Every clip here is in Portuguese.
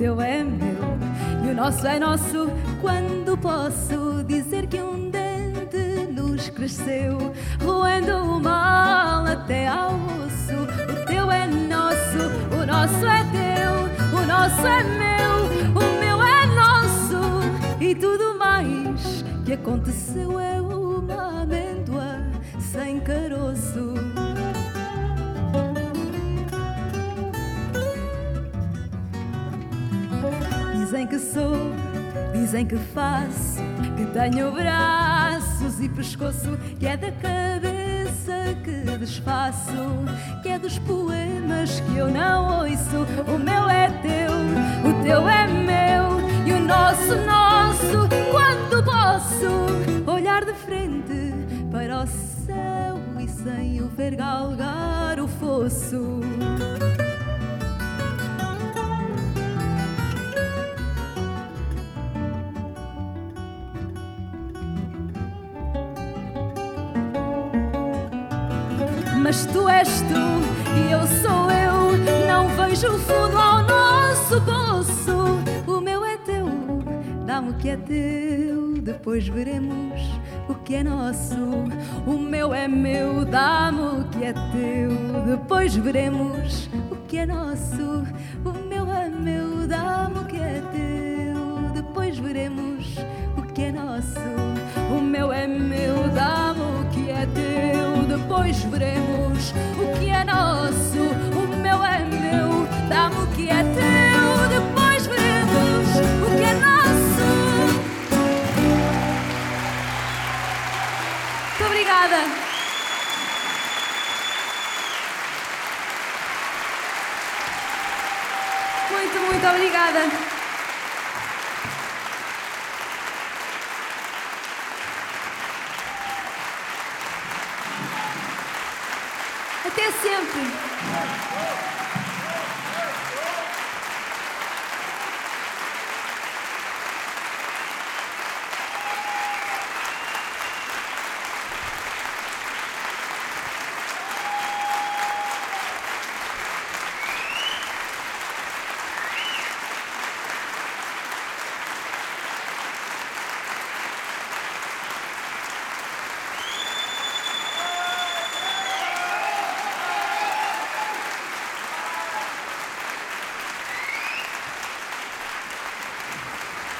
teu é meu e o nosso é nosso. Quando posso dizer que um dente nos cresceu, roendo o mal até ao osso. O teu é nosso, o nosso é teu, o nosso é meu, o meu é nosso e tudo mais que aconteceu é uma amêndoa sem caroço. Dizem que sou, dizem que faço, que tenho braços e pescoço, que é da cabeça que desfaço, que é dos poemas que eu não ouço. O meu é teu, o teu é meu e o nosso, nosso. Quando posso olhar de frente para o céu e sem o ver galgar o fosso. Mas tu és tu e eu sou eu. Não vejo fundo ao nosso poço. O meu é teu, dá-me o que é teu. Depois veremos o que é nosso. O meu é meu, dá-me o que é teu. Depois veremos o que é nosso. O meu é meu, dá-me o que é teu. Depois veremos o que é nosso. Depois veremos o que é nosso. O meu é meu, dá-me o que é teu. Depois veremos o que é nosso. Muito obrigada. Muito, muito obrigada. Até sempre.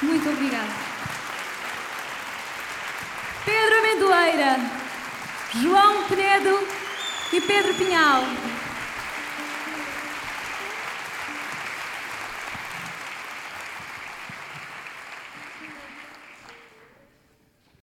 Muito obrigada. Pedro Amendoeira, João Penedo e Pedro Pinhal.